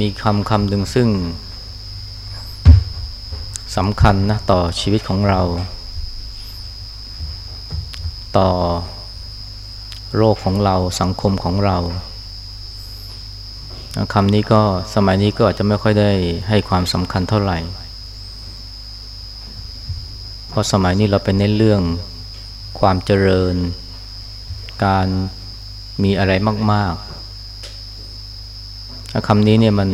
มีคำคำหนึ่งซึ่งสำคัญนะต่อชีวิตของเรา ต่อโรคของเราสังคมของเราคำนี้ก็สมัยนี้ก็อาจจะไม่ค่อยได้ให้ความสำคัญเท่าไหร่ เพราะสมัยนี้เราเป็นเน้นเรื่องความเจริญ การมีอะไรมาก ๆ คำนี้เนี่ยมัน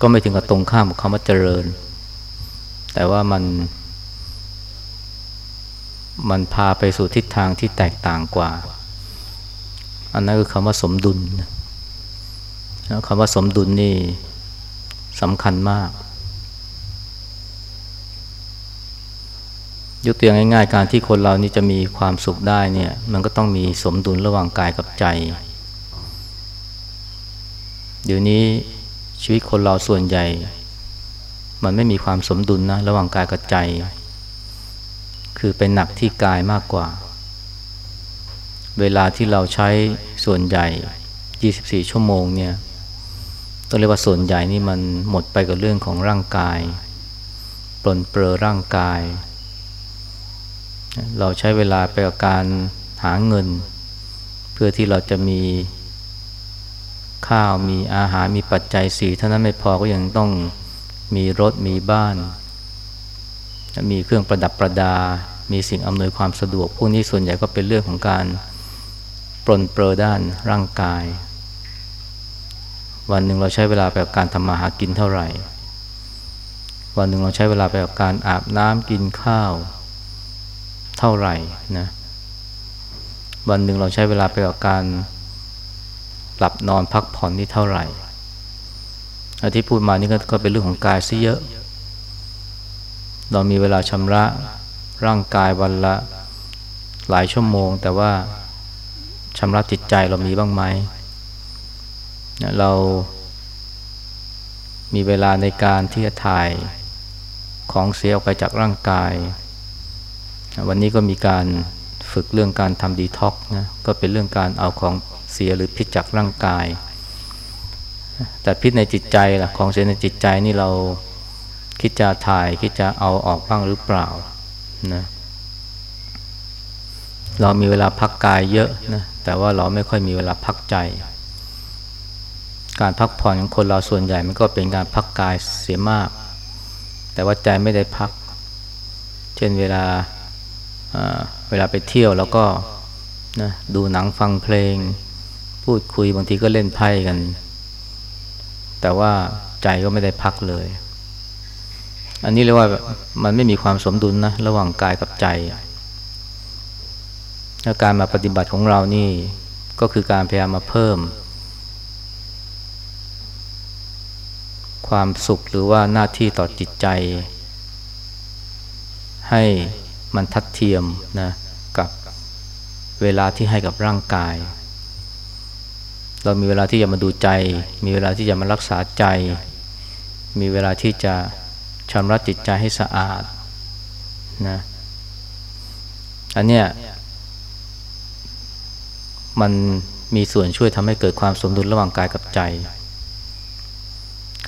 ก็ไม่ถึงกับตรงข้ามกับคำว่าเจริญ แต่ว่ามัน มันพาไปสู่ทิศทางที่แตกต่างกว่า อันนั้นคือคำว่าสมดุลคำว่าสมดุลนี่สำคัญมาก ยกตัวอย่างง่ายๆ การที่คนเรานี่จะมีความสุขได้เนี่ย มันก็ต้องมีสมดุลระหว่างกายกับใจ เดี๋ยวนี้ชีวิตคนเราส่วนใหญ่ มันไม่มีความสมดุลนะระหว่างกายกับใจ คือเป็นหนักที่กายมากกว่า เวลาที่เราใช้ส่วนใหญ่ 24 ชั่วโมงเนี่ยต้องเรียกว่าส่วนใหญ่นี่มันหมดไปกับเรื่องของร่างกายปลนเปลือร่างกาย เราใช้เวลาไปกับการหาเงิน เพื่อที่เราจะมี ข้าวมีอาหารมีปัจจัยสี่เท่านั้นไม่พอก็ยังต้องมีรถมีบ้าน มีเครื่องประดับประดา มีสิ่งอำนวยความสะดวก พวกนี้ส่วนใหญ่ก็เป็นเรื่องของการปลนเปลือด้านร่างกาย วันหนึ่งเราใช้เวลาไปกับการทำมาหากินเท่าไหร่ วันหนึ่งเราใช้เวลาไปกับการอาบน้ำกินข้าว เท่าไหร่นะวันหนึ่งเราใช้เวลาไปกับการ หลับนอนพักผ่อนนี่เท่าไหร่ที่พูดมานี่ก็เป็นเรื่องของกายซะเยอะ เรามีเวลาชำระร่างกายวันละหลายชั่วโมง แต่ว่าชำระจิตใจเรามีบ้างไหม เรามีเวลาในการที่จะถ่ายของเสียออกไปจากร่างกาย วันนี้ก็มีการฝึกเรื่องการทำดีท็อกนะ ก็เป็นเรื่องการเอาของ เสียหรือพิษจากร่างกาย แต่พิษในจิตใจล่ะของเสียในจิตใจนี่เราคิดจะถ่ายคิดจะเอาออกบ้างหรือเปล่านะเรามีเวลาพักกายเยอะนะแต่ว่าเราไม่ค่อยมีเวลาพักใจ การพักผ่อนของคนเราส่วนใหญ่มันก็เป็นการพักกายเสียมาก แต่ว่าใจไม่ได้พัก เช่นเวลาเวลาไปเที่ยวแล้วก็นะดูหนังฟังเพลง พูดคุยบางทีก็เล่นไพ่กัน แต่ว่าใจก็ไม่ได้พักเลย อันนี้เรียกว่ามันไม่มีความสมดุลนะระหว่างกายกับใจแล้วการมาปฏิบัติของเรานี่ก็คือการพยายามมาเพิ่ม ความสุขหรือว่าหน้าที่ต่อจิตใจ ให้มันทัดเทียมนะกับเวลาที่ให้กับร่างกาย เรามีเวลาที่จะมาดูใจ มีเวลาที่จะมารักษาใจ มีเวลาที่จะชำระจิตใจให้สะอาดนะอันเนี้ยมันมีส่วนช่วยทำให้เกิดความสมดุลระหว่างกายกับใจ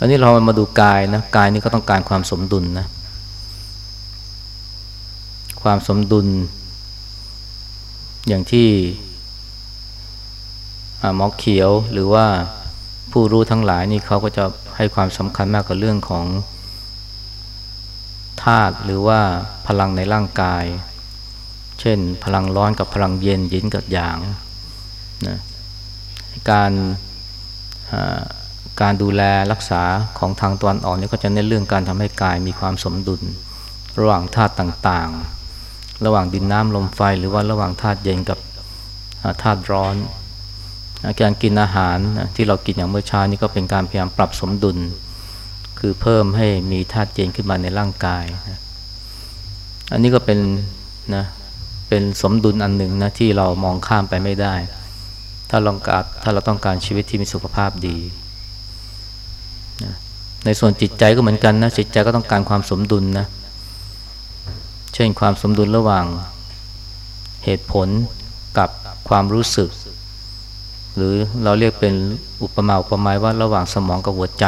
อันนี้เรามาดูกายนะกายนี่ก็ต้องการความสมดุลนะความสมดุล อย่างที่ หมอเขียวหรือว่าผู้รู้ทั้งหลายนี่เขาก็จะให้ความสำคัญมากกับเรื่องของธาตุหรือว่าพลังในร่างกาย เช่น พลังร้อนกับพลังเย็นยินกับหยางนะการการดูแลรักษาของทางตอนออกนี่ก็จะเน้นเรื่องการทำให้กายมีความสมดุล ระหว่างธาตุต่างๆ ระหว่างดินน้ำลมไฟหรือว่าระหว่างธาตุเย็นกับธาตุร้อน การกินอาหารที่เรากินอย่างเมื่อเช้านี่ก็เป็นการพยายามปรับสมดุล คือเพิ่มให้มีธาตุเย็นขึ้นมาในร่างกายอันนี้ก็เป็นนะเป็นสมดุลอันหนึ่งนะที่เรามองข้ามไปไม่ได้ ถ้าลองการถ้าเราต้องการชีวิตที่มีสุขภาพดีในส่วนจิตใจก็เหมือนกันนะจิตใจก็ต้องการความสมดุลนะเช่นความสมดุลระหว่างเหตุผลกับความรู้สึก หรือเราเรียกเป็นอุปมาอุปไมยว่าระหว่างสมองกับหัวใจ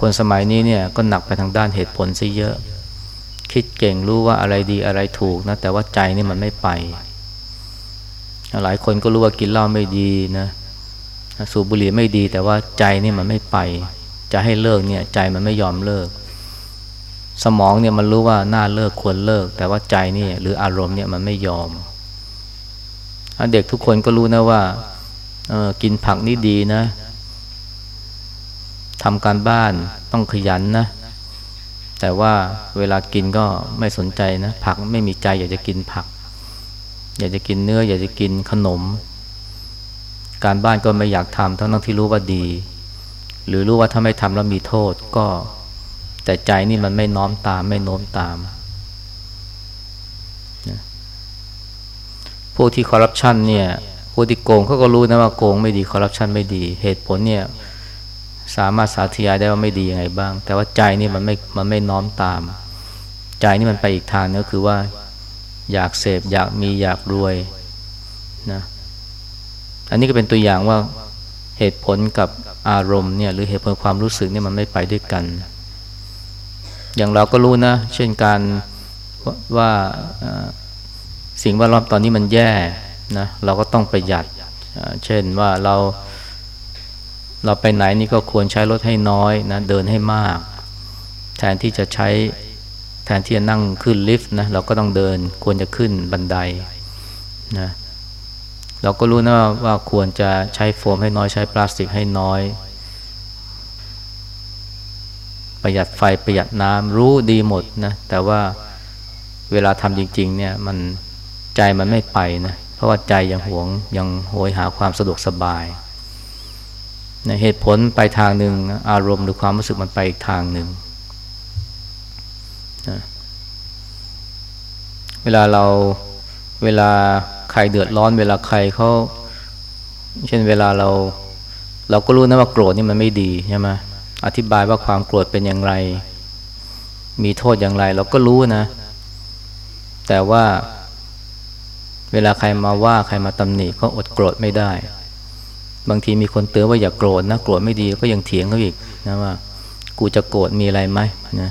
คนสมัยนี้เนี่ยก็หนักไปทางด้านเหตุผลซะเยอะ คิดเก่งรู้ว่าอะไรดีอะไรถูกนะแต่ว่าใจนี่มันไม่ไป หลายคนก็รู้ว่ากินเหล้าไม่ดีนะสูบบุหรี่ไม่ดี แต่ว่าใจนี่มันไม่ไป จะให้เลิกเนี่ยใจมันไม่ยอมเลิก สมองเนี่ยมันรู้ว่าน่าเลิกควรเลิก แต่ว่าใจนี่หรืออารมณ์เนี่ยมันไม่ยอม เด็กทุกคนก็รู้นะว่ากินผักนี่ดีนะทำการบ้านต้องขยันนะ แต่ว่าเวลากินก็ไม่สนใจนะ ผักไม่มีใจอยากจะกินผัก อยากจะกินเนื้อ อยากจะกินขนม การบ้านก็ไม่อยากทำทั้งที่รู้ว่าดี หรือรู้ว่าถ้าไม่ทำแล้วมีโทษก็แต่ใจนี่มันไม่น้อมตามไม่โน้มตาม พวกที่คอร์รัปชันเนี่ยพวกที่โกงเขาก็รู้นะว่าโกงไม่ดีคอร์รัปชันไม่ดี เหตุผลเนี่ยสามารถสาธยายได้ว่าไม่ดียังไงบ้าง แต่ว่าใจนี่มันไม่มันไม่น้อมตาม ใจนี่มันไปอีกทางนึงก็คือว่าอยากเสพอยากมีอยากรวยนะอันนี้ก็เป็นตัวอย่างว่าเหตุผลกับอารมณ์เนี่ยหรือเหตุผลความรู้สึกเนี่ยมันไม่ไปด้วยกัน อย่างเราก็รู้นะ เช่นการว่า สิ่งแวดล้อมตอนนี้มันแย่นะเราก็ต้องประหยัด เช่นว่าเราเราไปไหนนี่ก็ควรใช้รถให้น้อยนะเดินให้มาก แทนที่จะใช้แทนที่จะนั่งขึ้นลิฟต์นะเราก็ต้องเดินควรจะขึ้นบันไดนะเราก็รู้นะว่าควรจะใช้โฟมให้น้อยใช้พลาสติกให้น้อย ประหยัดไฟประหยัดน้ำรู้ดีหมดนะแต่ว่าเวลาทำจริง ๆ เนี่ยมัน ใจมันไม่ไปนะเพราะว่าใจยังหวงยังโหยหาความสะดวกสบายนเหตุผลไปทางหนึ่งอารมณ์หรือความรู้สึกมันไปอีกทางหนึ่งนะเวลาเราเวลาใครเดือดร้อน เวลาใครเขาเช่นเวลาเรา เราก็รู้นะว่าโกรธนี่มันไม่ดีใช่ไหมอธิบายว่าความโกรธเป็นอย่างไร มีโทษอย่างไร เราก็รู้นะ แต่ว่า เวลาใครมาว่าใครมาตำหนิก็อดโกรธไม่ได้ บางทีมีคนเตือนว่าอย่าโกรธนะโกรธไม่ดีก็ยังเถียงเขาอีกนะว่า กูจะโกรธมีอะไรไหมนะ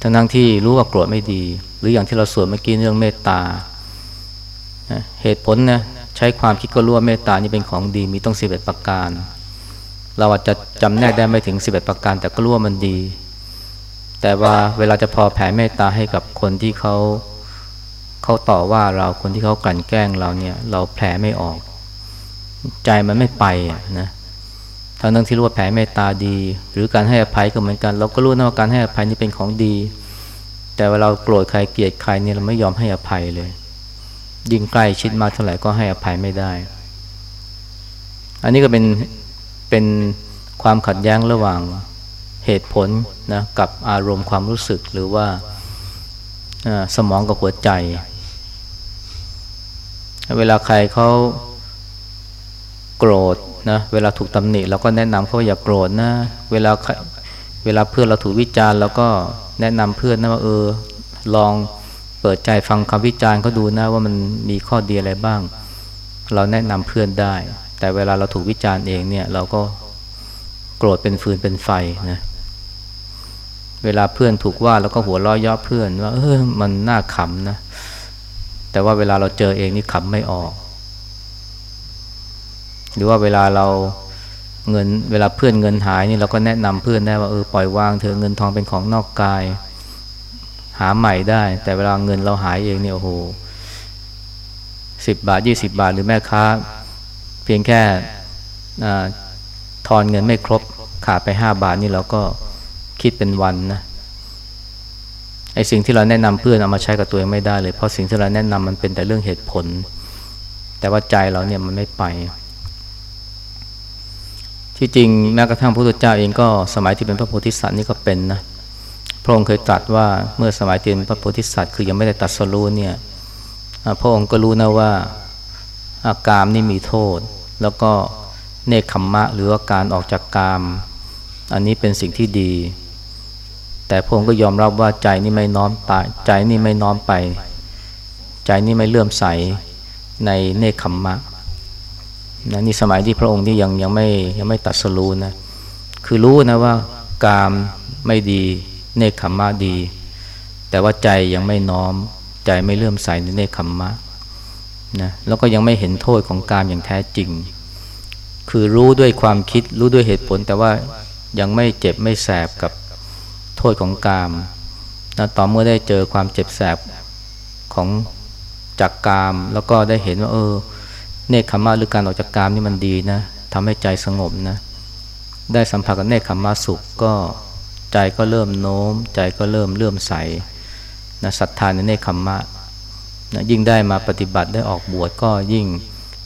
ทั้งทั้งที่รู้ว่าโกรธไม่ดี หรืออย่างที่เราสวดเมื่อกี้เรื่องเมตตาเหตุผลนะใช้ความคิดก็รู้ว่าเมตตานี่เป็นของดีมีต้องสิบเอ็ดประการ เราอาจจะจำแนกได้ไม่ถึงสิบเอ็ดประการ แต่ก็รู้ว่ามันดี แต่ว่าเวลาจะพอแผ่เมตตาให้กับคนที่เขา เขาต่อว่าเราคนที่เขากลั่นแกล้งเราเนี่ยเราแผลไม่ออก ใจมันไม่ไปนะทั้งนั้นที่รู้ว่าแผลเมตตาดี หรือการให้อภัยก็เหมือนกัน เราก็รู้นะว่าการให้อภัยนี่เป็นของดี แต่เวลาโกรธใครเกลียดใครเนี่ยเราไม่ยอมให้อภัยเลย ยิ่งใกล้ชิดมาเท่าไหร่ก็ให้อภัยไม่ได้ อันนี้ก็เป็นเป็นความขัดแย้งระหว่างเหตุผลนะกับอารมณ์ความรู้สึกหรือว่าสมองกับหัวใจ เวลาใครเขาโกรธนะเวลาถูกตำหนิเราก็แนะนำเขาอย่าโกรธนะเวลาเวลาเพื่อนเราถูกวิจารณ์เราก็แนะนำเพื่อนนะว่าเออลองเปิดใจฟังคำวิจารณ์เขาดูนะว่ามันมีข้อดีอะไรบ้าง เราแนะนำเพื่อนได้ แต่เวลาเราถูกวิจารณ์เองเนี่ย เราก็โกรธเป็นฟืนเป็นไฟนะเวลาเพื่อนถูกว่าเราก็หัวเราะย่อเพื่อนว่าเออมันน่าขำนะ แต่ว่าเวลาเราเจอเองนี่ขำไม่ออก หรือว่าเวลาเราเงินเวลาเพื่อนเงินหายนี่เราก็แนะนำเพื่อนได้ว่าเออปล่อยวางเถอะเงินทองเป็นของนอกกาย หาใหม่ได้ แต่เวลาเงินเราหายเองเนี่ยโอ้โหสิบบาทยี่สิบาท หรือแม่ค้า เพียงแค่ทอนเงินไม่ครบขาดไปห้าบาทนี่เราก็คิดเป็นวันนะ ไอ้สิ่งที่เราแนะนำเพื่อนเอามาใช้กับตัวเองไม่ได้เลย เพราะสิ่งที่เราแนะนำมันเป็นแต่เรื่องเหตุผล แต่ว่าใจเราเนี่ยมันไม่ไป ที่จริงแม้กระทั่งพระพุทธเจ้าเองก็สมัยที่เป็นพระโพธิสัตว์นี่ก็เป็นนะพระองค์เคยตรัสว่าเมื่อสมัยเป็นพระโพธิสัตว์คือยังไม่ได้ตัดสรู้เนี่ยพระองค์ก็รู้นะว่าอากามนี่มีโทษ แล้วก็เนคขมมะหรือว่าการออกจากกาม อันนี้เป็นสิ่งที่ดี แต่พระองค์ก็ยอมรับว่าใจนี่ไม่น้อมตายใจนี่ไม่น้อมไป ใจนี่ไม่เลื่อมใสในเนคขมมะนะนี่สมัยที่พระองค์ที่ยังยังไม่ยังไม่ตัดสรู้นะคือรู้นะว่ากามไม่ดีเนคขมมะดี แต่ว่าใจยังไม่น้อม ใจไม่เลื่อมใสในเนคขมมะนะแล้วก็ยังไม่เห็นโทษของกามอย่างแท้จริง คือรู้ด้วยความคิดรู้ด้วยเหตุผล แต่ว่ายังไม่เจ็บไม่แสบกับ โทษของกามนะต่อเมื่อได้เจอความเจ็บแสบของจากกาม แล้วก็ได้เห็นว่า เออ เนคขมมะหรือการออกจากกามนี่มันดีนะทำให้ใจสงบนะ ได้สัมผัสกับเนคขมมะสุขก็ใจก็เริ่มโน้ม ใจก็เริ่มเลื่อมใสนะศรัทธาในเนคขมมะนะยิ่งได้มาปฏิบัติได้ออกบวชก็ยิ่ง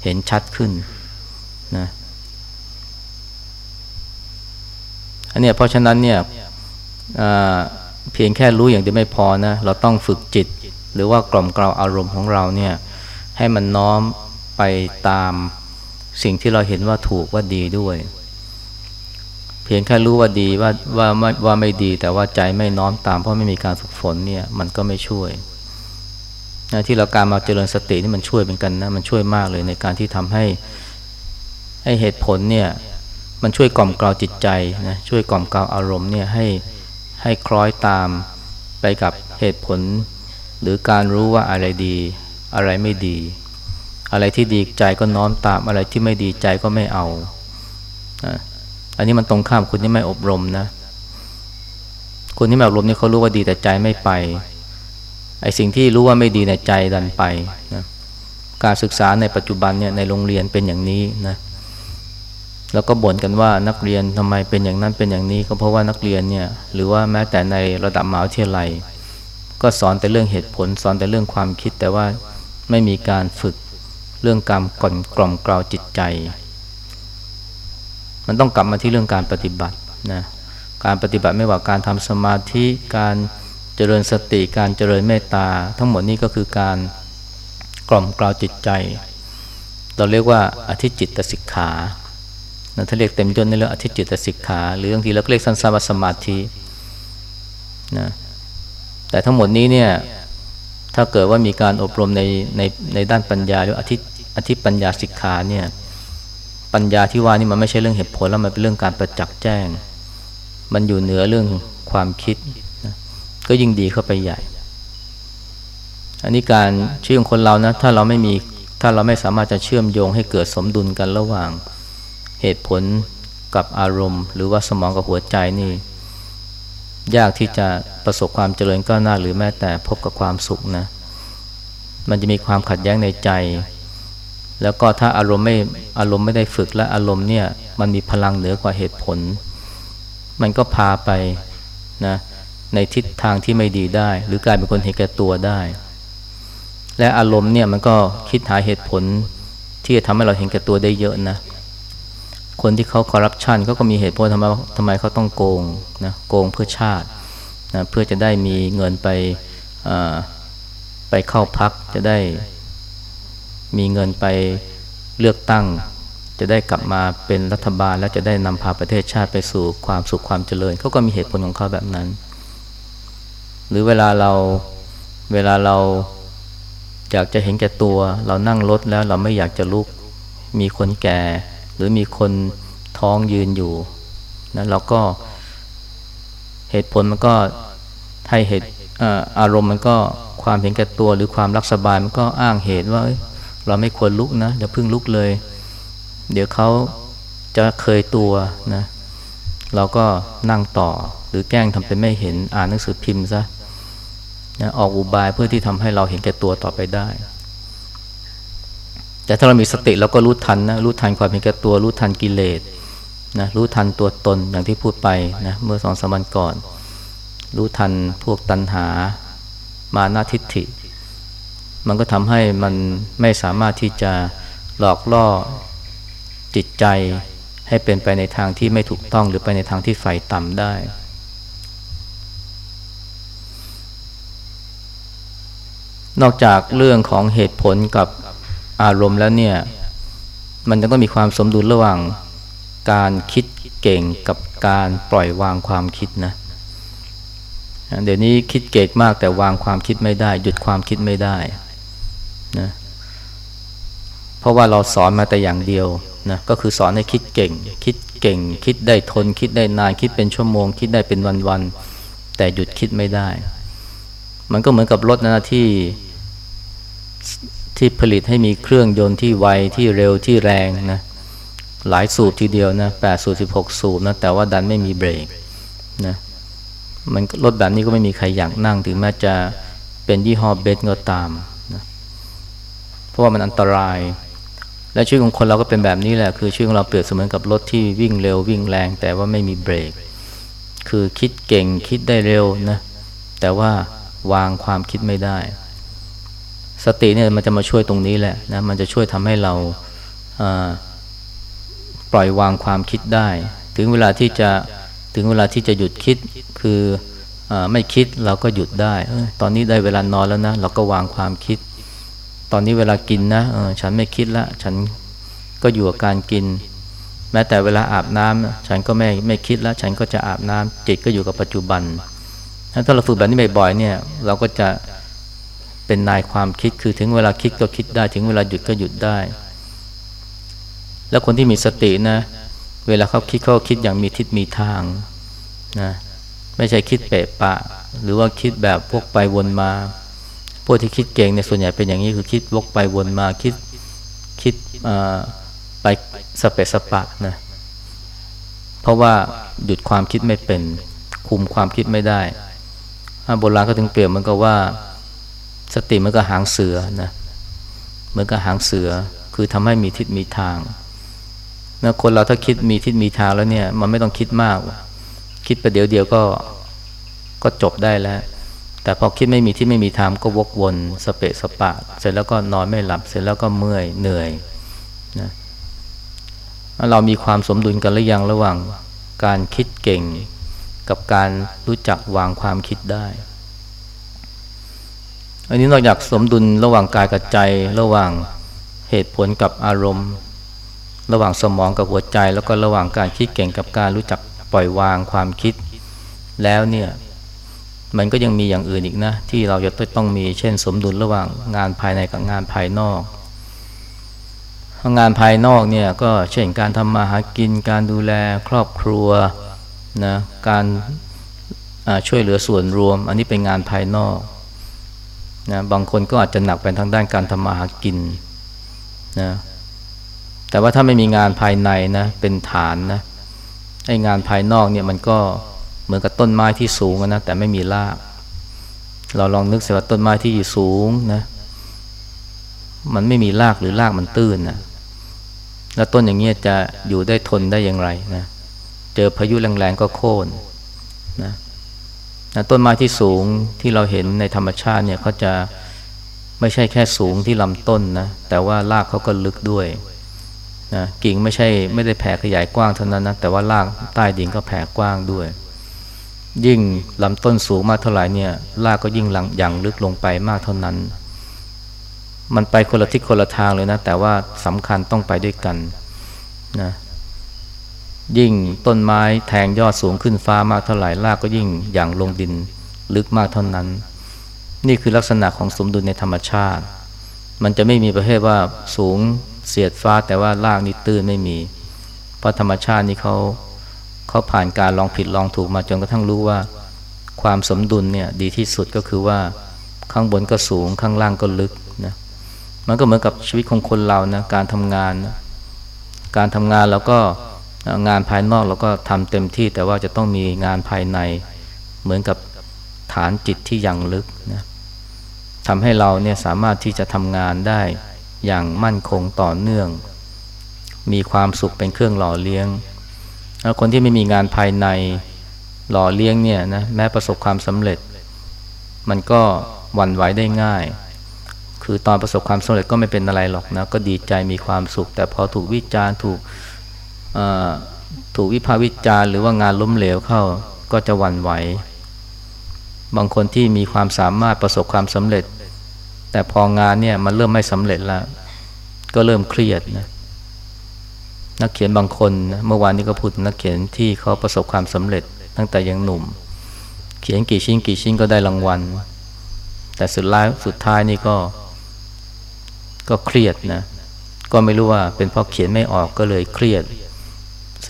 เห็นชัดขึ้นนะอันนี้เพราะฉะนั้นเนี่ย เพียงแค่รู้อย่างเดียวไม่พอนะเราต้องฝึกจิต หรือว่ากล่อมกล่าวอารมณ์ของเราเนี่ยให้มันน้อมไปตามสิ่งที่เราเห็นว่าถูกว่าดีด้วย เพียงแค่รู้ว่าดีว่าว่าไม่ว่าไม่ดี แต่ว่าใจไม่น้อมตามเพราะไม่มีการฝึกฝนเนี่ยมันก็ไม่ช่วยนะที่เราการมาเจริญสตินี่มันช่วยเป็นกันนะมันช่วยมากเลยในการที่ทำให้ให้เหตุผลเนี่ยมันช่วยกล่อมกล่าวจิตใจนะช่วยกล่อมกล่าวอารมณ์เนี่ยให้ ให้คล้อยตามไปกับเหตุผล หรือการรู้ว่าอะไรดีอะไรไม่ดี อะไรที่ดีใจก็น้อมตามอะไรที่ไม่ดีใจก็ไม่เอา อันนี้มันตรงข้ามคุณที่ไม่อบรมนะ คนที่ไม่อบรมนี่เขารู้ว่าดีแต่ใจไม่ไป ไอ้สิ่งที่รู้ว่าไม่ดีในใจดันไปนะการศึกษาในปัจจุบันเนี่ยในโรงเรียนเป็นอย่างนี้นะ แล้วก็บ่นกันว่านักเรียนทำไมเป็นอย่างนั้นเป็นอย่างนี้ก็เพราะว่านักเรียนเนี่ยหรือว่าแม้แต่ในระดับมหาวิทยาลัย ก็สอนแต่เรื่องเหตุผล สอนแต่เรื่องความคิดแต่ว่าไม่มีการฝึกเรื่องการก่อนกล่อมกล่าวจิตใจ มันต้องกลับมาที่เรื่องการปฏิบัตินะการปฏิบัติไม่ว่าการทำสมาธิการเจริญสติการเจริญเมตตา ทั้งหมดนี้ก็คือการกล่อมกล่าวจิตใจ เราเรียกว่าอธิจิตตสิกขา นะถ้าเรียกเต็มยศในเรื่องอธิจิตสิกขาหรือบางทีเราเรียกสั้นๆว่าสมาธินะแต่ทั้งหมดนี้เนี่ยถ้าเกิดว่ามีการอบรมในในในด้านปัญญาหรืออธิอธิปัญญาสิกขาเนี่ยปัญญาที่ว่านี่มันไม่ใช่เรื่องเหตุผลแล้วมันเป็นเรื่องการประจักษ์แจ้ง มันอยู่เหนือเรื่องความคิดนะก็ยิ่งดีเข้าไปใหญ่ อันนี้การชื่อของคนเรานะถ้าเราไม่มีถ้าเราไม่สามารถจะเชื่อมโยงให้เกิดสมดุลกันระหว่าง เหตุผลกับอารมณ์ หรือว่าสมองกับหัวใจนี่ ยากที่จะประสบความเจริญก้าวหน้าหรือแม้แต่พบกับความสุขนะ มันจะมีความขัดแย้งในใจ แล้วก็ถ้าอารมณ์ไม่อารมณ์ไม่ได้ฝึกและอารมณ์เนี่ยมันมีพลังเหนือกว่าเหตุผล มันก็พาไปนะในทิศทางที่ไม่ดีได้ หรือกลายเป็นคนเห็นแก่ตัวได้ และอารมณ์เนี่ยมันก็คิดหาเหตุผลที่จะทำให้เราเห็นแก่ตัวได้เยอะนะ คนที่เขาคอร์รัปชันเขาก็มีเหตุผลทำไมทำไมเขาต้องโกงนะโกงเพื่อชาตินะเพื่อจะได้มีเงินไปไปเข้าพักจะได้มีเงินไปเลือกตั้ง จะได้กลับมาเป็นรัฐบาล แล้วจะได้นำพาประเทศชาติไปสู่ความสุขความเจริญเขาก็มีเหตุผลของเขาแบบนั้น หรือเวลาเราเวลาเราอยากจะเห็นแก่ตัว เรานั่งรถแล้วเราไม่อยากจะลุกมีคนแก่ รือมีคนท้องยืนอยู่นะเราก็เหตุผลมันก็ให้เหตุอารมณ์มันก็ความเห็นแก่ตัวหรือความรักสบายมันก็อ้างเหตุว่าเราไม่ควรลุกนะอย่าพึ่งลุกเลย เดี๋ยวเขาจะเคยตัวนะเราก็นั่งต่อหรือแกล้งทำเป็นไม่เห็นอ่านหนังสือพิมพ์ซะนะออกอุบายเพื่อที่ทำให้เราเห็นแก่ตัวต่อไปได้ แต่ถ้าเรามีสติเราก็รู้ทันนะรู้ทันความเป็นแก่ตัว รู้ทันกิเลสนะรู้ทันตัวตนอย่างที่พูดไปนะเมื่อสองสามวันก่อน รู้ทันพวกตัณหามานาทิฏฐิ มันก็ทำให้มันไม่สามารถที่จะหลอกล่อจิตใจให้เป็นไปในทางที่ไม่ถูกต้องหรือไปในทางที่ไฟต่ำได้ นอกจากเรื่องของเหตุผลกับ อารมณ์แล้วเนี่ย มันจะต้องมีความสมดุลระหว่างการคิดเก่งกับการปล่อยวางความคิดนะเดี๋ยวนี้คิดเก่งมากแต่วางความคิดไม่ได้ หยุดความคิดไม่ได้นะเพราะว่าเราสอนมาแต่อย่างเดียวนะก็คือสอนให้คิดเก่ง คิดเก่ง คิดได้ทน คิดได้นาน คิดเป็นชั่วโมง คิดได้เป็นวันๆแต่หยุดคิดไม่ได้ มันก็เหมือนกับรถนะที่ ที่ผลิตให้มีเครื่องยนต์ที่ไวที่เร็วที่แรงนะหลายสูบทีเดียวนะแปดสูบสิบหกสูบนะแต่ว่าดันไม่มีเบรกนะมันรถแบบนี้ก็ไม่มีใครอยากนั่งถึงแม้จะเป็นยี่ห้อเบนก็ตามนะเพราะว่ามันอันตราย และชีวิตของคนเราก็เป็นแบบนี้แหละคือชีวิตของเราเปรียบเสมือนกับรถที่วิ่งเร็ววิ่งแรง แต่ว่าไม่มีเบรก คือคิดเก่งคิดได้เร็วนะแต่ว่าวางความคิดไม่ได้ สติเนี่ยมันจะมาช่วยตรงนี้แหละนะมันจะช่วยทำให้เราปล่อยวางความคิดได้ ถึงเวลาที่จะถึงเวลาที่จะหยุดคิดคืออไม่คิดเราก็หยุดได้ ตอนนี้ได้เวลานอนแล้วนะเราก็วางความคิด ตอนนี้เวลากินนะฉันไม่คิดละ ฉันก็อยู่กับการกิน แม้แต่เวลาอาบน้ำฉันก็ไม่ไม่คิดล้วฉันก็จะอาบน้ำจิตก็อยู่กับปัจจุบันถ้าเราฝึกแบบนี้บ่อยๆเนี่ย เราก็จะ เป็นนายความคิดคือถึงเวลาคิดก็คิดได้ ถึงเวลาหยุดก็หยุดได้ แล้วคนที่มีสตินะ เวลาเขาคิดเขาคิดอย่างมีทิศมีทางนะไม่ใช่คิดเปะปะ หรือว่าคิดแบบพวกไปวนมาพวกที่คิดเก่งเนี่ยส่วนใหญ่เป็นอย่างนี้คือคิดวกไปวนมาคิดคิดไปสเปสปะนะเพราะว่าหยุดความคิดไม่เป็น คุมความคิดไม่ได้โบราณก็ถึงเปรียบมันก็ว่า สติมันก็หางเสือนะเหมือนกับหางเสือคือทำให้มีทิศมีทางนะคนเราถ้าคิดมีทิศมีทางแล้วเนี่ย มันไม่ต้องคิดมาก คิดไปเดี๋ยวเดียวก็ก็จบได้แล้ว แต่พอคิดไม่มีที่ไม่มีทางก็วกวนสเปะสปะ เสร็จแล้วก็นอนไม่หลับ เสร็จแล้วก็เมื่อยเหนื่อยนะเรามีความสมดุลกันหรือยังระหว่างการคิดเก่ง กับการรู้จักวางความคิดได้ อันนี้นอกจากสมดุลระหว่างกายกับใจ ระหว่างเหตุผลกับอารมณ์ ระหว่างสมองกับหัวใจ แล้วก็ระหว่างการคิดเก่งกับการรู้จักปล่อยวางความคิด แล้วเนี่ยมันก็ยังมีอย่างอื่นอีกนะ ที่เราจะต้องมีเช่น สมดุลระหว่างงานภายในกับงานภายนอกงานภายนอกเนี่ยก็เช่นการทำมาหากิน การดูแลครอบครัวนะการช่วยเหลือส่วนรวม อันนี้เป็นงานภายนอก นะบางคนก็อาจจะหนักไปทางด้านการทำมาหากินนะแต่ว่าถ้าไม่มีงานภายในนะเป็นฐานนะไอ้งานภายนอกเนี่ยมันก็เหมือนกับต้นไม้ที่สูงนะแต่ไม่มีราก เราลองนึกสิว่าต้นไม้ที่สูงนะมันไม่มีรากหรือรากมันตื้นนะแล้วต้นอย่างเงี้ยจะอยู่ได้ทนได้อย่างไรนะเจอพายุแรงๆก็โค่นนะ นะต้นไม้ที่สูงที่เราเห็นในธรรมชาติเนี่ยเขาจะไม่ใช่แค่สูงที่ลำต้นนะแต่ว่ารากเขาก็ลึกด้วยนะกิ่งไม่ใช่ไม่ได้แผ่ขยายกว้างเท่านั้นนะแต่ว่ารากใต้ดินก็แผ่กว้างด้วย ยิ่งลำต้นสูงมากเท่าไหร่เนี่ยรากก็ยิ่งหลังอย่างลึกลงไปมากเท่านั้น มันไปคนละทิศคนละทางเลยนะแต่ว่าสำคัญต้องไปด้วยกันนะ ยิ่งต้นไม้แทงยอดสูงขึ้นฟ้ามากเท่าไหร่รากก็ยิ่งอย่างลงดินลึกมากเท่านั้น นี่คือลักษณะของสมดุลในธรรมชาติ มันจะไม่มีประเภทว่าสูงเสียดฟ้าแต่ว่ารากนี่ตื้นไม่มี เพราะธรรมชาตินี่เขาเขาผ่านการลองผิดลองถูกมาจนกระทั่งรู้ว่า ความสมดุลเนี่ยดีที่สุดก็คือว่าข้างบนก็สูงข้างล่างก็ลึกนะมันก็เหมือนกับชีวิตของคนเรานะการทำงานนะการทำงานแล้วก็ งานภายนอกเราก็ทำเต็มที่แต่ว่าจะต้องมีงานภายในเหมือนกับฐานจิตที่ยังลึกนะทำให้เราเนี่ยสามารถที่จะทำงานได้อย่างมั่นคงต่อเนื่อง มีความสุขเป็นเครื่องหล่อเลี้ยงแล้วคนที่ไม่มีงานภายในหล่อเลี้ยงเนี่ยนะแม้ประสบความสำเร็จ มันก็หวั่นไหวได้ง่าย คือตอนประสบความสำเร็จก็ไม่เป็นอะไรหรอกนะก็ดีใจมีความสุข แต่พอถูกวิจารณ์ถูก ถูกวิพากษ์วิจารณ์หรือว่างานล้มเหลวเข้าก็จะหวั่นไหว บางคนที่มีความสามารถประสบความสำเร็จ แต่พองานเนี่ยมันเริ่มไม่สำเร็จแล้ว ก็เริ่มเครียดนะนักเขียนบางคนนะเมื่อวานนี้ก็พูดนักเขียนที่เขาประสบความสำเร็จ ตั้งแต่ยังหนุ่ม เขียนกี่ชิ้นกี่ชิ้นก็ได้รางวัล แต่สุดท้ายสุดท้ายนี่ก็ ก็เครียดนะก็ไม่รู้ว่าเป็นเพราะเขียนไม่ออกก็เลยเครียด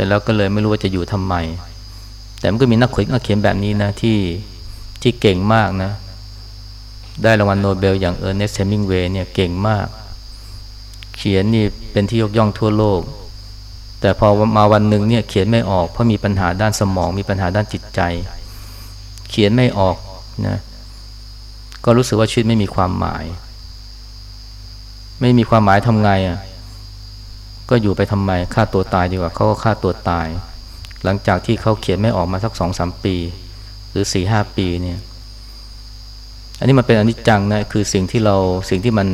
เสร็จแล้วก็เลยไม่รู้ว่าจะอยู่ทำไม แต่มันก็มีนักเขียนนักเขียนแบบนี้นะที่ที่เก่งมากนะ ได้รางวัลโนเบลอย่างเออร์เนสต์เฮมิงเวย์เนี่ยเก่งมาก เขียนนี่เป็นที่ยกย่องทั่วโลก แต่พอมาวันหนึ่งเนี่ยเขียนไม่ออกเพราะมีปัญหาด้านสมองมีปัญหาด้านจิตใจ เขียนไม่ออกนะก็รู้สึกว่าชีวิตไม่มีความหมาย ไม่มีความหมายทำไงอะ ก็อยู่ไปทำไมฆ่าตัวตายดีกว่าเขาก็ฆ่าตัวตาย หลังจากที่เขาเขียนไม่ออกมาสักสองสามปี หรือสี่ห้าปีเนี่ย อันนี้มันเป็นอนิจจังนะคือสิ่งที่เราสิ่งที่มัน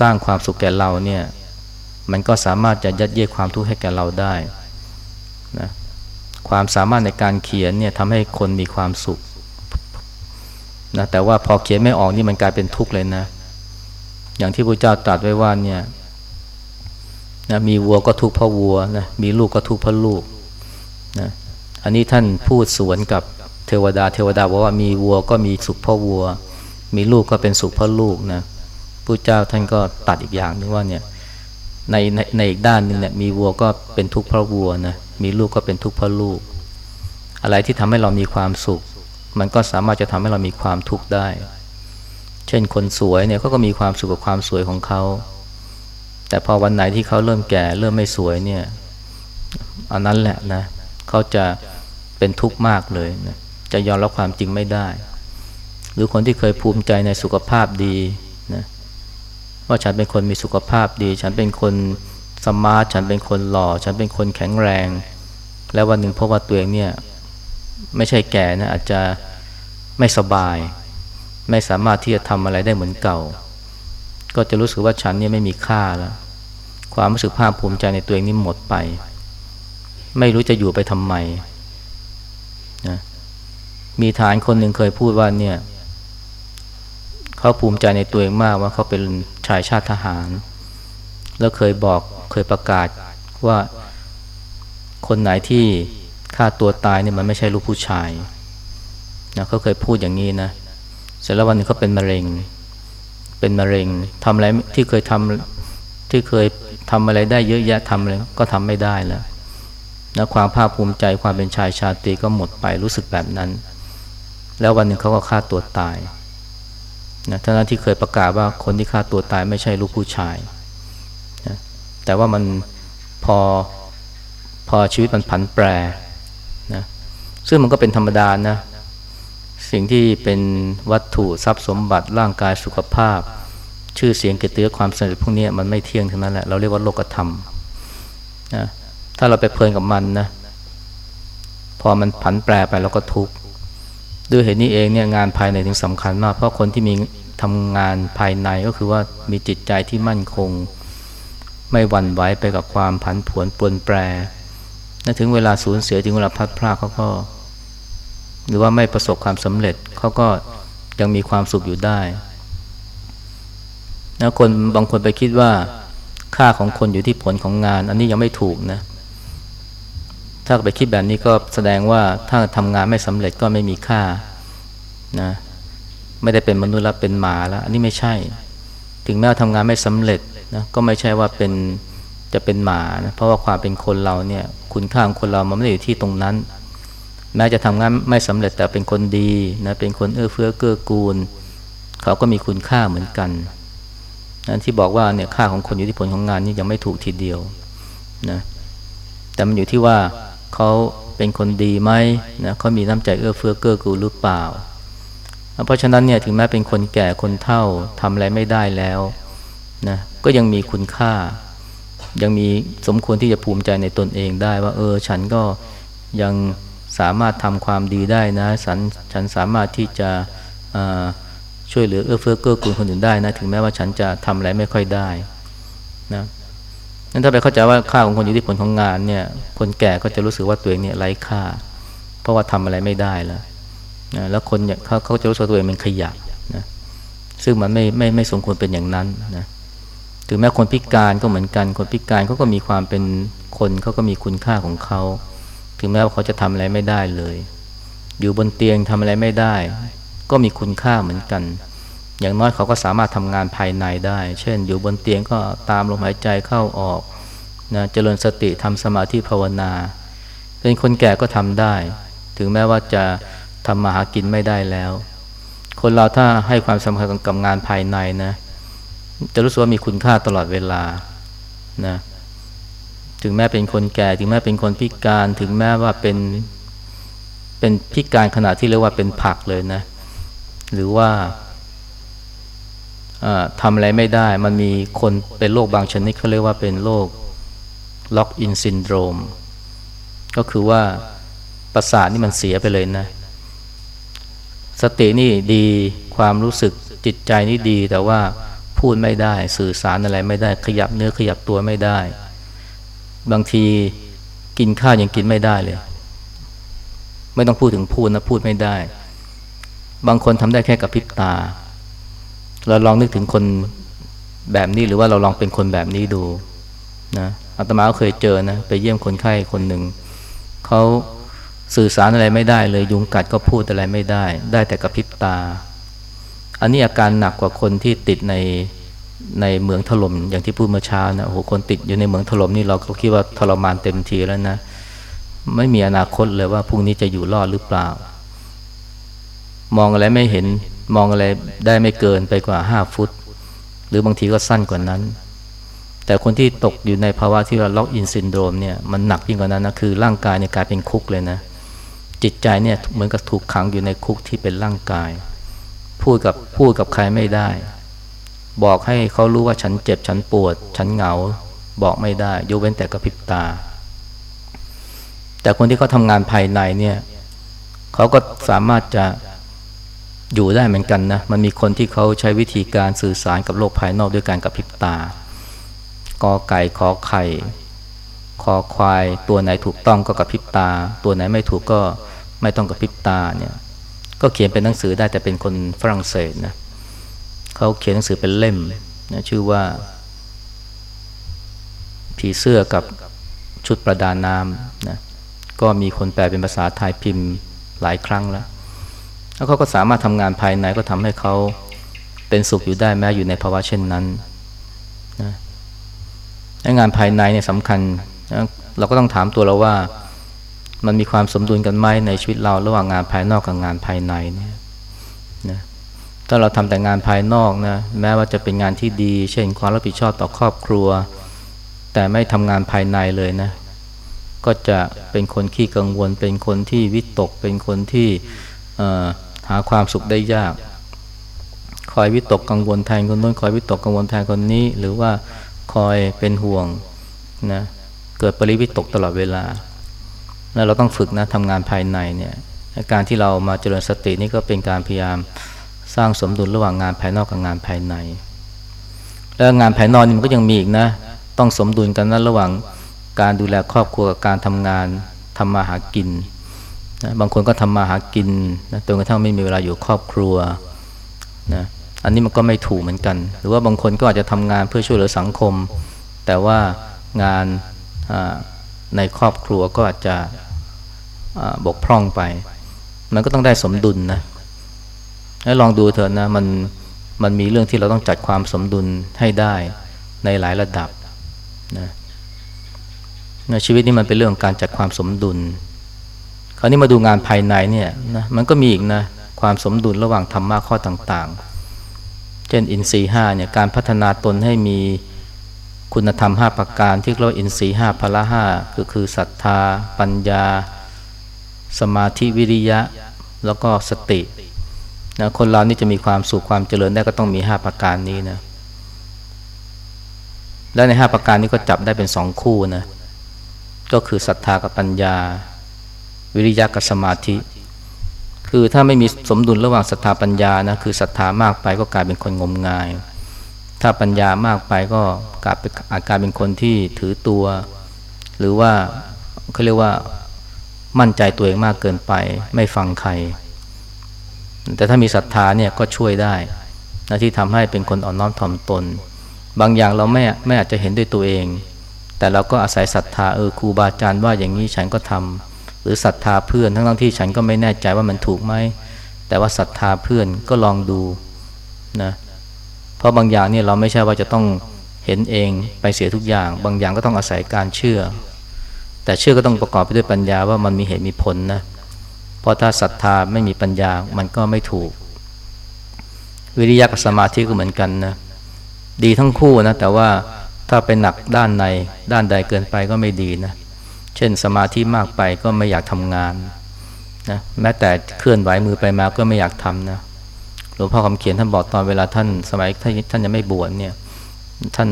สร้างความสุขแก่เราเนี่ย มันก็สามารถจะยัดเยียดความทุกข์ให้แก่เราได้นะความสามารถในการเขียนเนี่ยทำให้คนมีความสุขนะแต่ว่าพอเขียนไม่ออกนี่มันกลายเป็นทุกข์เลยนะ อย่างที่พระเจ้าตรัสไว้ว่าเนี่ย นะมีวัวก็ทุกข์เพราะวัวนะมีลูกก็ทุกข์เพราะลูกนะอันนี้ท่านพูดสวนกับเทวดา เทวดาบอกว่ามีวัวก็มีสุขเพราะวัว มีลูกก็เป็นสุขเพราะลูกนะพระเจ้าท่านก็ตัดอีกอย่างนึงว่าเนี่ยในในในอีกด้านหนึ่งเนี่ยมีวัวก็เป็นทุกข์เพราะวัวนะมีลูกก็เป็นทุกข์เพราะลูก อะไรที่ทำให้เรามีความสุข มันก็สามารถจะทำให้เรามีความทุกข์ได้ เช่นคนสวยเนี่ยเขาก็มีความสุขกับความสวยของเขา แต่พอวันไหนที่เขาเริ่มแก่เริ่มไม่สวยเนี่ยอันนั้นแหละนะเขาจะเป็นทุกข์มากเลยนะจะยอมรับความจริงไม่ได้ หรือคนที่เคยภูมิใจในสุขภาพดีนะว่าฉันเป็นคนมีสุขภาพดี ฉันเป็นคนสมาร์ทฉันเป็นคนหล่อ ฉันเป็นคนแข็งแรง แล้ววันหนึ่งพบว่าตัวเองเนี่ยไม่ใช่แก่นะอาจจะไม่สบาย ไม่สามารถที่จะทำอะไรได้เหมือนเก่า ก็จะรู้สึกว่าฉันเนี่ยไม่มีค่าแล้ว ความรู้สึกภาคภูมิใจในตัวเองนี่หมดไป ไม่รู้จะอยู่ไปทำไมนะมีฐานคนหนึ่งเคยพูดว่าเนี่ยเขาภูมิใจในตัวเองมากว่าเขาเป็นชายชาติทหาร แล้วเคยบอกเคยประกาศว่าคนไหนที่ฆ่าตัวตายเนี่ยมันไม่ใช่ลูกผู้ชายนะเขาเคยพูดอย่างนี้นะเสร็จแล้ววันนึงเขาเป็นมะเร็ง เป็นมะเร็งทำอะไรที่เคยทำที่เคยทำอะไรได้เยอะแยะทำอะไรก็ทำไม่ได้แล้วนะความภาคภูมิใจความเป็นชายชาตรีก็หมดไปรู้สึกแบบนั้น แล้ววันหนึ่งเขาก็ฆ่าตัวตายนะท่านที่เคยประกาศว่าคนที่ฆ่าตัวตายไม่ใช่ลูกผู้ชายนะแต่ว่ามันพอพอชีวิตมันผันแปรนะซึ่งมันก็เป็นธรรมดานะ สิ่งที่เป็นวัตถุทรัพย์สมบัติร่างกายสุขภาพ ชื่อเสียงเกียรติยศความสำเร็จพวกนี้มันไม่เที่ยงทั้งนั้นแหละเราเรียกว่าโลกธรรมนะถ้าเราไปเพลินกับมันนะพอมันผันแปรไปเราก็ทุกข์ด้วยเหตุนี้เองเนี่ยงานภายในถึงสำคัญมาก เพราะคนที่มีทำงานภายในก็คือว่ามีจิตใจที่มั่นคง ไม่หวั่นไหวไปกับความผันผวนปลนแปรถึงเวลาสูญเสียถึงเวลาพัดพลาดเขาก็ หรือว่าไม่ประสบความสำเร็จเขาก็ยังมีความสุขอยู่ได้นะคนบางคนไปคิดว่าค่าของคนอยู่ที่ผลของงาน อันนี้ยังไม่ถูกนะ ถ้าไปคิดแบบนี้ก็แสดงว่าถ้าทำงานไม่สำเร็จก็ไม่มีค่านะไม่ได้เป็นมนุษย์แล้วเป็นหมาแล้ว อันนี้ไม่ใช่ ถึงแม้ว่าทำงานไม่สำเร็จนะก็ไม่ใช่ว่าเป็นจะเป็นหมานะเพราะว่าความเป็นคนเราเนี่ย คุณค่าของคนเรามันไม่ได้อยู่ที่ตรงนั้น แม้จะทำงานไม่สำเร็จแต่เป็นคนดีนะเป็นคนเอื้อเฟื้อเกื้อกูล เขาก็มีคุณค่าเหมือนกันนั้นที่บอกว่าเนี่ยค่าของคนอยู่ที่ผลของงานนี่ยังไม่ถูกทีเดียวนะแต่มันอยู่ที่ว่าเขาเป็นคนดีไหมนะเขามีน้ำใจเอื้อเฟื้อเกื้อกูลหรือเปล่า เพราะฉะนั้นเนี่ยถึงแม้เป็นคนแก่คนเฒ่าทำอะไรไม่ได้แล้วนะก็ยังมีคุณค่า ยังมีสมควรที่จะภูมิใจในตนเองได้ว่า เออ ฉันก็ยัง สามารถทำความดีได้นะฉันฉันสามารถที่จะช่วยเหลือเอื้อเฟื้อเกื้อกูลคนอื่นได้นะถึงแม้ว่าฉันจะทำอะไรไม่ค่อยได้นะนั้นถ้าไปเข้าใจว่าค่าของคนอยู่ที่ผลของงานเนี่ย คนแก่ก็จะรู้สึกว่าตัวเองเนี่ยไร้ค่า เพราะว่าทำอะไรไม่ได้แล้วนะแล้วคนเนี่ยเขาเขาจะรู้สึกตัวเองเป็นขยะนะซึ่งมันไม่ไม่ไม่สมควรเป็นอย่างนั้นนะถึงแม้คนพิการก็เหมือนกัน คนพิการเขาก็มีความเป็นคนเขาก็มีคุณค่าของเขา ถึงแม้ว่าเขาจะทำอะไรไม่ได้เลย อยู่บนเตียงทำอะไรไม่ได้ ก็มีคุณค่าเหมือนกัน อย่างน้อยเขาก็สามารถทำงานภายในได้ เช่น อยู่บนเตียงก็ตามลมหายใจเข้าออกนะเจริญสติทำสมาธิภาวนา เป็นคนแก่ก็ทำได้ ถึงแม้ว่าจะทำมาหากินไม่ได้แล้ว คนเราถ้าให้ความสำคัญกับงานภายในนะ จะรู้สึกว่ามีคุณค่าตลอดเวลานะ ถึงแม้เป็นคนแก่ ถึงแม้เป็นคนพิการ ถึงแม้ว่าเป็นเป็นพิการขนาดที่เรียกว่าเป็นผักเลยนะ หรือว่าทำอะไรไม่ได้ มันมีคนเป็นโรคบางชนิดเขาเรียกว่าเป็นโรค locked-in syndrome ก็คือว่าประสาทนี่มันเสียไปเลยนะ สตินี่ดีความรู้สึกจิตใจนี่ดี แต่ว่าพูดไม่ได้ สื่อสารอะไรไม่ได้ ขยับเนื้อขยับตัวไม่ได้ บางทีกินข้าวยังกินไม่ได้เลย ไม่ต้องพูดถึงพูดนะพูดไม่ได้ บางคนทำได้แค่กับพริบตา เราลองนึกถึงคนแบบนี้หรือว่าเราลองเป็นคนแบบนี้ดูนะอาตมาก็เคยเจอนะ ไปเยี่ยมคนไข้คนหนึ่งเขาสื่อสารอะไรไม่ได้เลยยุงกัดก็พูดอะไรไม่ได้ ได้แต่กระพริบตา อันนี้อาการหนักกว่าคนที่ติดใน ในเมืองถล่มอย่างที่พูดเมื่อเช้านะโอ้โหคนติดอยู่ในเมืองถล่มนี่เราก็คิดว่าทรมานเต็มทีแล้วนะ ไม่มีอนาคตเลยว่าพรุ่งนี้จะอยู่รอดหรือเปล่า มองอะไรไม่เห็นมองอะไรได้ไม่เกินไปกว่าห้าฟุต หรือบางทีก็สั้นกว่านั้น แต่คนที่ตกอยู่ในภาวะที่เรา locked-in syndrome เนี่ยมันหนักยิ่งกว่านั้นนะคือร่างกายเนี่ยกลายเป็นคุกเลยนะ จิตใจเนี่ยเหมือนกับถูกขังอยู่ในคุกที่เป็นร่างกาย พูดกับพูดกับใครไม่ได้ บอกให้เขารู้ว่าฉันเจ็บฉันปวด ฉันเหงา บอกไม่ได้ยกเว้นแต่กระพริบตา แต่คนที่เขาทำงานภายในเนี่ยเขาก็สามารถจะอยู่ได้เหมือนกันนะ มันมีคนที่เขาใช้วิธีการสื่อสารกับโลกภายนอกด้วยการกระพริบตากอไก่ขอไข่คอควาย ตัวไหนถูกต้องก็กระพริบตา ตัวไหนไม่ถูกก็ไม่ต้องกระพริบตาเนี่ย ก็เขียนเป็นหนังสือได้แต่เป็นคนฝรั่งเศสนะเขาเขียนหนังสือเป็นเล่มนะชื่อว่า ผีเสื้อกับชุดประดาน้ำนะก็มีคนแปลเป็นภาษาไทยพิมพ์หลายครั้งแล้ว แล้วเขาก็สามารถทำงานภายในก็ทำให้เขาเป็นสุขอยู่ได้แม้อยู่ในภาวะเช่นนั้นนะงานภายในเนี่ยสำคัญนะเราก็ต้องถามตัวเราว่า มันมีความสมดุลกันไหมในชีวิตเราระหว่างงานภายนอกกับงานภายในเนี่ย ถ้าเราทำแต่งานภายนอกนะแม้ว่าจะเป็นงานที่ดี เช่นความรับผิดชอบต่อครอบครัว แต่ไม่ทำงานภายในเลยนะ ก็จะเป็นคนขี้กังวล เป็นคนที่วิตก เป็นคนที่หาความสุขได้ยาก คอยวิตกกังวลแทนคนโน้นคอยวิตกกังวลแทนคนนี้ หรือว่าคอยเป็นห่วงนะเกิดปริวิตกตลอดเวลา แล้วเราต้องฝึกนะทำงานภายในเนี่ย การที่เรามาเจริญสตินี่ก็เป็นการพยายาม สร้างสมดุลระหว่างงานภายนอกกับงานภายใน แล้วงานภายนอกนี่มันก็ยังมีอีกนะ ต้องสมดุลกันนะระหว่างการดูแลครอบครัวกับการทำงานทำมาหากินนะบางคนก็ทำมาหากินนะจนกระทั่งไม่มีเวลาอยู่ครอบครัวนะอันนี้มันก็ไม่ถูกเหมือนกัน หรือว่าบางคนก็อาจจะทำงานเพื่อช่วยเหลือสังคม แต่ว่างานในครอบครัวก็อาจจะบกพร่องไป มันก็ต้องได้สมดุลนะ ให้ลองดูเถอะนะมันมันมีเรื่องที่เราต้องจัดความสมดุลให้ได้ในหลายระดับนะในชีวิตนี้มันเป็นเรื่องการจัดความสมดุล คราวนี้มาดูงานภายในเนี่ยนะมันก็มีอีกนะความสมดุลระหว่างธรรมะข้อต่างๆ เช่นอินทรีห้าเนี่ยการพัฒนาตนให้มีคุณธรรมห้าประการที่เรียกว่าอินทรีห้าพละห้าก็คือศรัทธา ปัญญา สมาธิวิริยะ แล้วก็สติ นะคนเรานี่จะมีความสุขความเจริญได้ก็ต้องมีห้าประการนี้นะและในห้าประการนี้ก็จับได้เป็นสองคู่นะก็คือศรัทธากับปัญญา วิริยะกับสมาธิ คือถ้าไม่มีสมดุลระหว่างศรัทธาปัญญานะคือศรัทธามากไปก็กลายเป็นคนงมงาย ถ้าปัญญามากไปก็กลายเป็นอาจกลายเป็นคนที่ถือตัว หรือว่าเขาเรียกว่ามั่นใจตัวเองมากเกินไป ไม่ฟังใคร แต่ถ้ามีศรัทธาเนี่ยก็ช่วยได้นะที่ทำให้เป็นคนอ่อนน้อมถ่อมตน บางอย่างเราไม่ไม่อาจจะเห็นด้วยตัวเอง แต่เราก็อาศัยศรัทธาเออครูบาอาจารย์ว่าอย่างนี้ฉันก็ทำหรือศรัทธาเพื่อนทั้งทั้งที่ฉันก็ไม่แน่ใจว่ามันถูกไหมแต่ว่าศรัทธาเพื่อนก็ลองดูนะเพราะบางอย่างเนี่ยเราไม่ใช่ว่าจะต้องเห็นเองไปเสียทุกอย่าง บางอย่างก็ต้องอาศัยการเชื่อ แต่เชื่อก็ต้องประกอบไปด้วยปัญญาว่ามันมีเหตุมีผลนะเเพราะถ้าศรัทธาไม่มีปัญญามันก็ไม่ถูก วิริยะกับสมาธิก็เหมือนกันนะดีทั้งคู่นะแต่ว่าถ้าไปหนักด้านในด้านใดเกินไปก็ไม่ดีนะเช่นสมาธิมากไปก็ไม่อยากทำงานนะแม้แต่เคลื่อนไหวมือไปมาก็ไม่อยากทำนะหลวงพ่อคำเขียนท่านบอกตอนเวลาท่านสมัยท่านท่านยังไม่บวชเนี่ยท่าน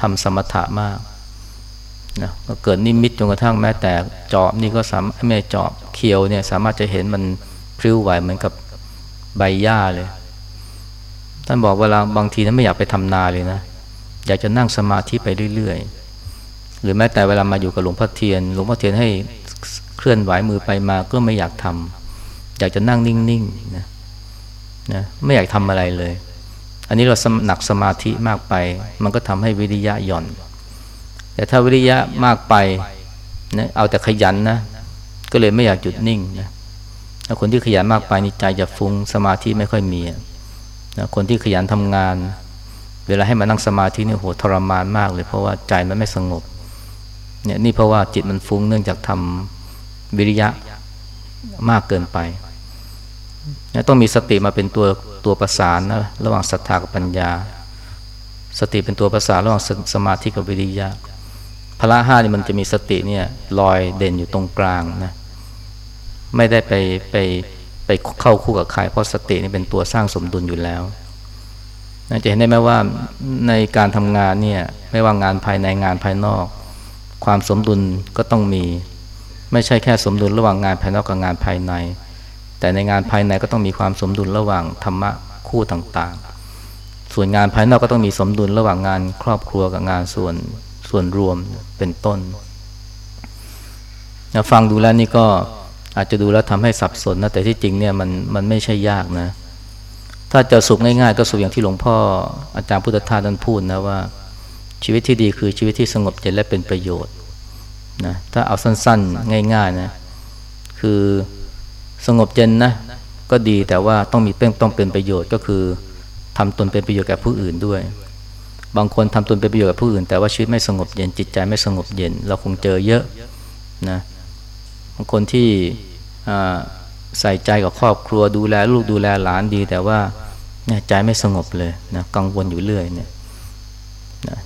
ทำสมถะมากนะก็เกิดนิมิตจนกระทั่งแม้แต่จอบนี่ก็สามไม่จอบ เคียวเนี่ยสามารถจะเห็นมันพลิ้วไหวเหมือนกับใบหญ้าเลย ท่านบอกเวลาบางทีนั้นไม่อยากไปทำนาเลยนะ อยากจะนั่งสมาธิไปเรื่อยๆ หรือแม้แต่เวลามาอยู่กับหลวงพ่อเทียน หลวงพ่อเทียนให้เคลื่อนไหวมือไปมาก็ไม่อยากทำอยากจะนั่งนิ่งๆนะนะไม่อยากทำอะไรเลย อันนี้เราหนักสมาธิมากไป มันก็ทำให้วิริยะหย่อน แต่ถ้าวิริยะมากไปนะเอาแต่ขยันนะ ก็เลยไม่อยากหยุดนิ่งนะคนที่ขยันมากไปนี่ใจจะฟุง้งสมาธิไม่ค่อยมีนะคนที่ขยันทำงาน เวลาให้มานั่งสมาธินี่โหทรมานมากเลย เพราะว่าใจมันไม่สงบเนี่ยนี่เพราะว่าจิตมันฟุ้งเนื่องจากทำวิริยะมากเกินไปต้องมีสติมาเป็นตัวตัวประสานนะระหว่างศรัทธากับปัญญา สติเป็นตัวประสานระหว่างสสมาธิกับวิริยะพละห้านี่มันจะมีสติเนี่ยลอยเด่นอยู่ตรงกลางนะ ไม่ได้ไปไปไปเข้าคู่กับใครเพราะสตินี่เป็นตัวสร้างสมดุลอยู่แล้วจะเห็นได้ไหมว่าในการทำงานเนี่ยไม่ว่างานภายในงานภายนอก ความสมดุลก็ต้องมี ไม่ใช่แค่สมดุลระหว่างงานภายนอกกับงานภายใน แต่ในงานภายในก็ต้องมีความสมดุลระหว่างธรรมะคู่ต่างๆ ส่วนงานภายนอกก็ต้องมีสมดุลระหว่างงานครอบครัวกับงานส่วนส่วนรวมเป็นต้นฟังดูแล้วนี่ก็ อาจจะดูแล้วทำให้สับสนนะแต่ที่จริงเนี่ยมันมันไม่ใช่ยากนะ ถ้าจะสุขง่ายๆ ก็สุขอย่างที่หลวงพ่ออาจารย์พุทธทาสท่านพูดนะว่า ชีวิตที่ดีคือชีวิตที่สงบเย็นและเป็นประโยชน์นะถ้าเอาสั้นๆ ง่ายๆนะคือสงบเย็นนะก็ดีแต่ว่าต้องมีเป็นต้องเป็นประโยชน์ก็คือทำตนเป็นประโยชน์แก่ผู้อื่นด้วย บางคนทำตนเป็นประโยชน์กับผู้อื่น แต่ว่าชีวิตไม่สงบเย็นจิตใจไม่สงบเย็น เราคงเจอเยอะนะ คนที่ใส่ใจกับครอบครัวดูแลลูกดูแลหลานดี แต่ว่าเนี่ยใจไม่สงบเลยนะกังวลอยู่เรื่อยเนี่ยนะ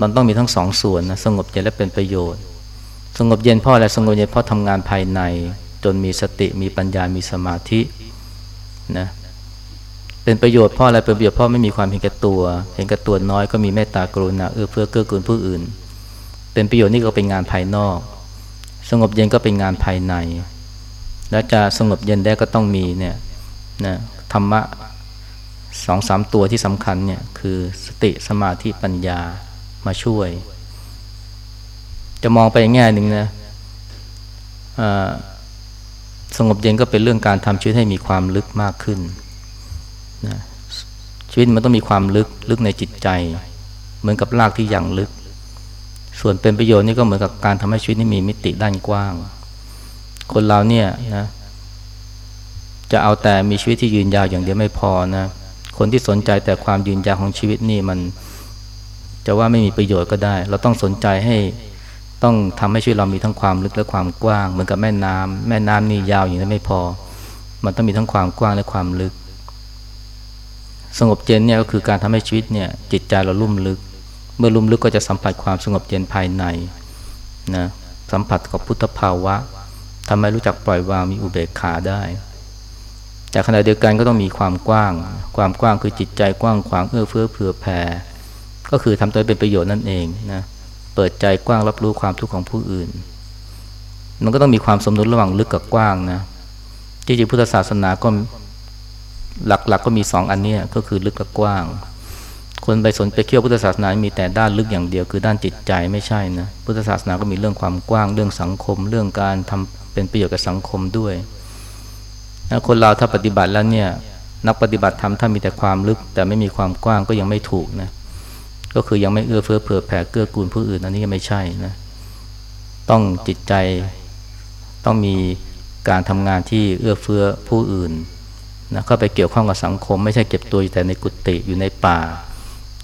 มันต้องมีทั้งสองส่วนนะสงบเย็นและเป็นประโยชน์ สงบเย็นเพราะอะไรสงบเย็นเพราะทำงานภายใน จนมีสติมีปัญญามีสมาธินะเป็นประโยชน์เพราะอะไรเป็นประโยชน์เพราะไม่มีความเห็นแก่ตัว เห็นแก่ตัวน้อยก็มีเมตตากรุณาเอื้อเฟื้อเกื้อกูลผู้อื่น เป็นประโยชน์นี่ก็เป็นงานภายนอก สงบเย็นก็เป็นงานภายใน และจะสงบเย็นได้ก็ต้องมีเนี่ยนะธรรมะสองสามตัวที่สำคัญเนี่ยคือสติสมาธิปัญญามาช่วย จะมองไปแง่หนึ่งนะสงบเย็นก็เป็นเรื่องการทำชีวิตให้มีความลึกมากขึ้นนะชีวิตมันต้องมีความลึกลึกในจิตใจ เหมือนกับรากที่อย่างลึก ส่วนเป็นประโยชน์นี่ก็เหมือนกับการทำให้ชีวิตนี้มีมิติด้านกว้าง คนเราเนี่ยนะจะเอาแต่มีชีวิตที่ยืนยาวอย่างเดียวไม่พอนะ คนที่สนใจแต่ความยืนยาวของชีวิตนี่มันจะว่าไม่มีประโยชน์ก็ได้ เราต้องสนใจให้ต้องทำให้ชีวิตเรามีทั้งความลึกและความกว้าง เหมือนกับแม่น้ำแม่น้ำนี่ยาวอย่างนั้ไม่พอ มันต้องมีทั้งความกว้างและความลึก สงบเย็นเนี่ยก็คือการทำให้ชีวิตเนี่ยจิตใจเราลุ่มลึก เมื่อลุ่มลึกก็จะสัมผัสความสงบเย็นภายในนะสัมผัสกับพุทธภาวะทำให้รู้จักปล่อยวางมีอุเบกขาได้ แต่ขณะเดียวกันก็ต้องมีความกว้าง ความกว้างคือจิตใจกว้างขวางเอื้อเฟื้อเผื่อแผ่ ก็คือทำตัวเป็นประโยชน์นั่นเองนะเปิดใจกว้างรับรู้ความทุกข์ของผู้อื่น มันก็ต้องมีความสมดุลระหว่างลึกกับกว้างนะจริงๆพุทธศาสนาก็หลักๆกก็มีสองอันนี้ก็คือลึกกับกว้าง คนไปสนไปเที่ยวพุทธศาสนา มีแต่ด้านลึกอย่างเดียวคือด้านจิตใจไม่ใช่นะ พุทธศาสนาก็มีเรื่องความกว้างเรื่องสังคม เรื่องการทำเป็นประโยชน์กับสังคมด้วยคนเราถ้าปฏิบัติแล้วเนี่ยนักปฏิบัติธรรมถ้ามีแต่ความลึก แต่ไม่มีความกว้างก็ยังไม่ถูกนะก็คือยังไม่เอื้อเฟื้อเผื่อแผ่เกื้อกูลผู้อื่นอันนี้ยังไม่ใช่นะต้องจิตใจต้องมีการทำงานที่เอื้อเฟื้อผู้อื่นนะเข้าไปเกี่ยวข้องกับสังคม ไม่ใช่เก็บตัวอยู่แต่ในกุฏิอยู่ในป่า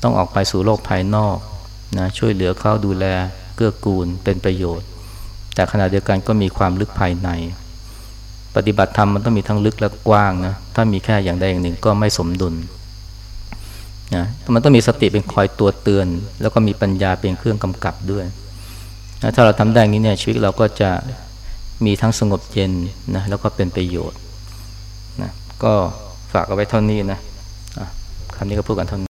ต้องออกไปสู่โลกภายนอกนะช่วยเหลือเขาดูแลเกื้อกูลเป็นประโยชน์ แต่ขณะเดียวกันก็มีความลึกภายใน ปฏิบัติธรรมมันต้องมีทั้งลึกและกว้างนะถ้ามีแค่อย่างใดอย่างหนึ่งก็ไม่สมดุลนะมันต้องมีสติเป็นคอยตัวเตือน แล้วก็มีปัญญาเป็นเครื่องกำกับด้วยนะถ้าเราทำได้นี้เนี่ยชีวิตเราก็จะมีทั้งสงบเย็นนะแล้วก็เป็นประโยชน์นะก็ฝากเอาไว้เท่านี้นะคำนี้ก็พูดกันเท่านี้